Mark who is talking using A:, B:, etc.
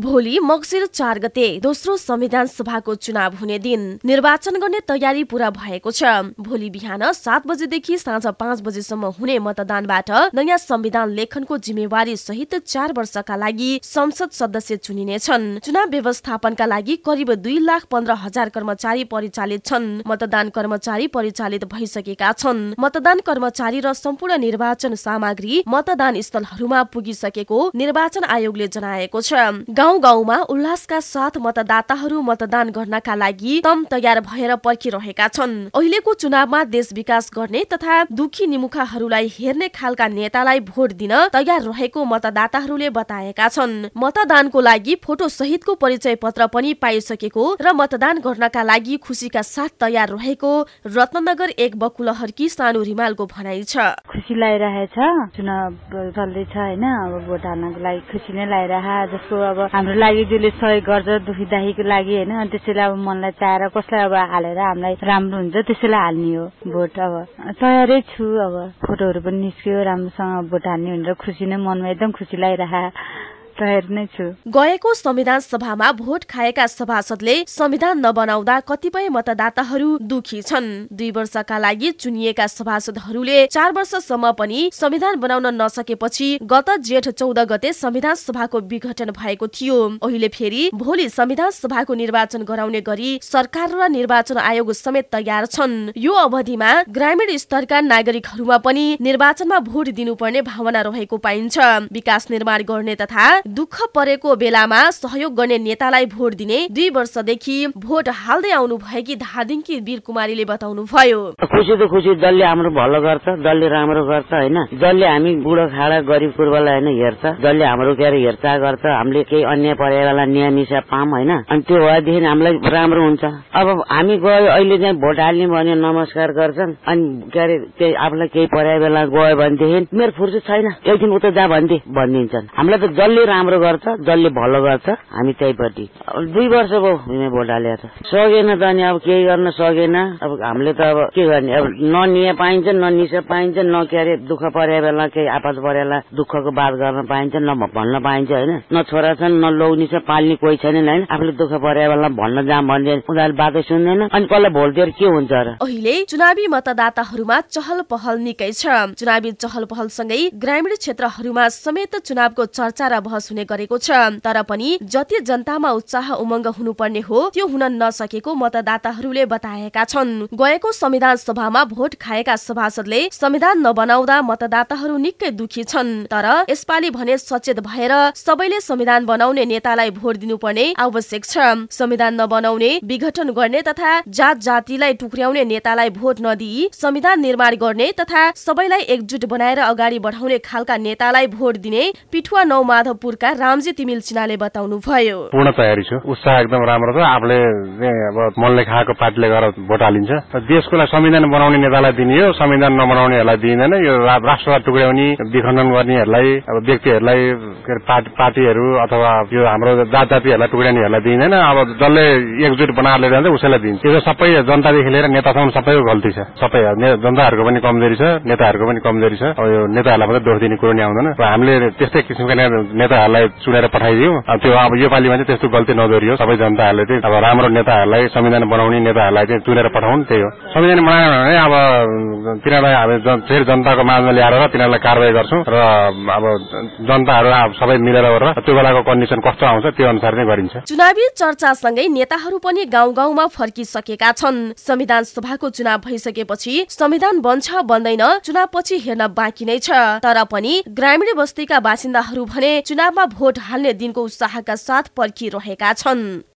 A: भोलि मक्सिर चार गते दोस्रो संविधान सभाको चुनाव हुने दिन निर्वाचन गर्ने तयारी पूरा भएको छ। भोलि बिहान सात बजेदेखि साँझ पाँच बजेसम्म हुने मतदानबाट नयाँ संविधान लेखनको जिम्मेवारी सहित चार वर्षका लागि संसद सदस्य चुनिनेछन् चुनाव व्यवस्थापनका लागि करिब दुई लाख पन्ध्र हजार कर्मचारी परिचालित छन्। मतदान कर्मचारी परिचालित भइसकेका छन्। मतदान कर्मचारी र सम्पूर्ण निर्वाचन सामग्री मतदान स्थलहरूमा पुगिसकेको निर्वाचन आयोगले जनाएको छ। गाउँ गाउँमा उल्लासका साथ मतदाताहरू मतदान गर्नका लागि तम तयार भएर पर्खिरहेका छन्। अहिलेको चुनावमा देश विकास गर्ने तथा दुखी निमुखाहरूलाई हेर्ने खालका नेतालाई भोट दिन तयार रहेको मतदाताहरूले बताएका छन्। मतदानको लागि फोटो सहितको परिचय पत्र पनि पाइसकेको र मतदान गर्नका लागि खुसीका साथ तयार रहेको रत्नगर एक बकुलहरकी सानो रिमालको भनाइ छ।
B: खुसी लागिरहेछ। चुनाव चल्दैछ होइन अब भोट हाल्नको लागि खुसी नै लागिरह जसको अब हाम्रो लागि जसले सहयोग गर्छ दुखी दाहीको लागि होइन त्यसैले अब मनलाई चाहेर कसलाई अब हालेर हामीलाई राम्रो हुन्छ त्यसैलाई हाल्ने हो भोट अब। तयारै छु अब फोटोहरू पनि निस्क्यो राम्रोसँग भोट हाल्ने भनेर खुसी नै मनमा एकदम खुसी लागिरह तयार नै छु।
A: गएको संविधान सभामा भोट खाएका सभासदले संविधान नबनाउँदा कतिपय मतदाताहरू दुखी छन्। दुई वर्षका लागि चुनिएका सभासदहरूले चार वर्षसम्म पनि संविधान बनाउन नसकेपछि गत जेठ चौध गते संविधान सभाको विघटन भएको थियो। अहिले फेरि भोलि संविधान सभाको निर्वाचन गराउने गरी सरकार र निर्वाचन आयोग समेत तयार छन्। यो अवधिमा ग्रामीण स्तरका नागरिकहरूमा पनि निर्वाचनमा भोट दिनुपर्ने भावना रहेको पाइन्छ। विकास निर्माण गर्ने तथा दुःख परेको बेलामा सहयोग गर्ने नेतालाई भोट दिने दुई वर्षदेखि भोट हाल्दै आउनु भएकी धादिङकी वीर कुमारीले बताउनु भयो
C: खुसी त खुसी दलले हाम्रो भलो गर्छ दलले राम्रो गर्छ होइन? दलले हामी बुढो खाडा गरिब कुर्बालाई होइन हेर्छ। दलले हाम्रो के अरे हेरचाह गर्छ। हामीले केही अन्य पर्याय बेला नियमिसा पाम होइन? अनि त्यो भएदेखि हामीलाई राम्रो हुन्छ। अब हामी गयो अहिले चाहिँ भोट हाल्ने भने नमस्कार गर्छन्। अनि के अरे केही आफूलाई केही पर्याय बेला गयो भनेदेखि मेरो फुर्सद छैन। एकदिन उता जा भन्थे भनिदिन्छन्। हामीलाई त जसले राम्रो गर्छ जसले भलो गर्छ हामी त्यहीपट्टि। दुई वर्ष भयो हिँडे भोट हालेर सकेन त अनि अब केही गर्न सकेन। अब हामीले त अब के गर्ने? अब ननिए पाइन्छ ननिस पाइन्छ न के अरे दुःख परे बेला केही आपत परेला दुःखको बात गर्न पाइन्छ न भन्न पाइन्छ होइन? न छोरा छन् न लौनी छ पाल्ने कोही छैन होइन? आफूले दुःख परे बेला भन्न जाम भन्दै उनीहरूले बाटो सुन्दैन। अनि कसलाई भोट दिएर के हुन्छ र?
A: अहिले चुनावी मतदाताहरूमा चहल पहल निकै छ। चुनावी चहल पहल सँगै ग्रामीण क्षेत्रहरूमा समेत चुनावको चर्चा र बहस हुने गरेको छ। तर पनि जति जनतामा उत्साह उमङ्ग हुनुपर्ने हो त्यो हुन नसकेको मतदाताहरूले बताएका छन्। गएको संविधान सभामा भोट खाएका सभासदले संविधान नबनाउँदा मतदाताहरू निकै दुखी छन्। तर यसपालि भने सचेत भएर सबैले संविधान बनाउने नेतालाई भोट दिनुपर्ने आवश्यक छ। संविधान नबनाउने विघटन गर्ने तथा जात जातिलाई टुक्र्याउने नेतालाई भोट नदिई संविधान निर्माण गर्ने तथा सबैलाई एकजुट बनाएर अगाडि बढाउने खालका नेतालाई भोट दिने पिठुवा नौ माधवपुरका रामजी तिमिल चिनाले बताउनु भयो
D: पूर्ण तयारी छु। उत्साह एकदम राम्रो छ। आफूले अब मनले खाएको पार्टीले गएर भोट हालिन्छ। देशको लागि संविधान बनाउने नेतालाई दिने हो। संविधान नबनाउनेहरूलाई दिइँदैन। यो राष्ट्रलाई टुक्र्याउने विखण्डन गर्नेहरूलाई अब व्यक्तिहरूलाई पार्टीहरू अथवा यो हाम्रो जात जातिहरूलाई टुक्र्याउनेहरूलाई दिइँदैन। अब जसले एकजुट बनाएर लिएर जान्छ उसैलाई दिन्छ यो सबै जनतादेखि लिएर नेतासम्म सबैको गल्ती छ। सबै जनताहरूको पनि कमजोरी छ नेताहरूको पनि कमजोरी छ। अब यो नेताहरूलाई मात्रै दोष दिने कुरो नै आउँदैन। हामीले त्यस्तै किसिमका नेताहरूलाई चुनेर पठाइदियो त्यो अब योपालिमा चाहिँ त्यस्तो गल्ती नदोरियो सबै जनताहरूले चाहिँ अब राम्रो नेताहरूलाई संविधान बनाउने नेताहरूलाई चाहिँ चुनेर पठाउनु त्यही हो। संविधान बनायो भने अब तिनीहरूलाई अब फेरि जनताको माझमा ल्याएर तिनीहरूलाई कारवाही गर्छौँ र अब जनताहरू सबै मिलेर त्यो बेलाको कन्डिसन कस्तो आउँछ त्यो अनुसार नै गरिन्छ।
A: चुनावी चर्चासँगै नेताहरू पनि गाउँ गाउँमा फर्किसकेका छन्। संविधान सभाको चुनाव भइसकेपछि संविधान बन्छ बन्दैन चुनाव पछि हेर्न बाँकी नै छ। तर पनि ग्रामीण बस्तीका बासिन्दाहरू भने चुनावमा भोट हाल्ने दिनको उत्साहका साथ पर्खिरहेका छन्।